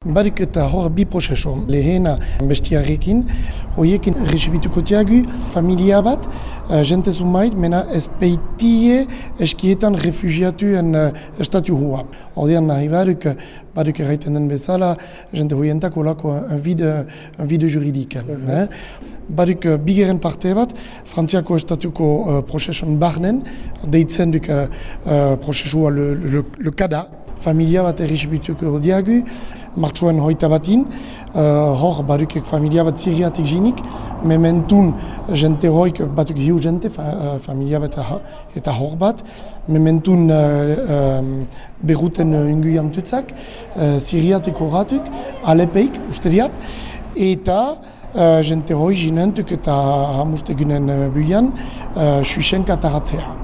Barik eta hor bi prozeso, lehena bestiarrekin, horiekin resibituko tiagu, familia bat, uh, jente zumait, mena ez peitie eskietan refugiatuen uh, estatu hua. Hordean nahi baruk, baruk erraiten den bezala, jente hoientako lako un vide, un vide juridiken. Mm -hmm. eh? Baruk bigeren parte bat, frantziako estatuko uh, prozeson barnen, deitzen duk uh, uh, prozesua le, le, le kada, familia bat erresibituko diagu, martxuan hoita batin, uh, hor barukek familia bat zirriatik jinik, mementun jente hoik batuk hiu jente, fa, uh, familia bat eta hor bat, mementun uh, um, berruten uh, ingu jantutzak, uh, zirriatik horratuk, alepeik, usteriat, eta uh, jente hoi jinentuk eta hamustegunen uh, buian, uh, suisen kataratzea.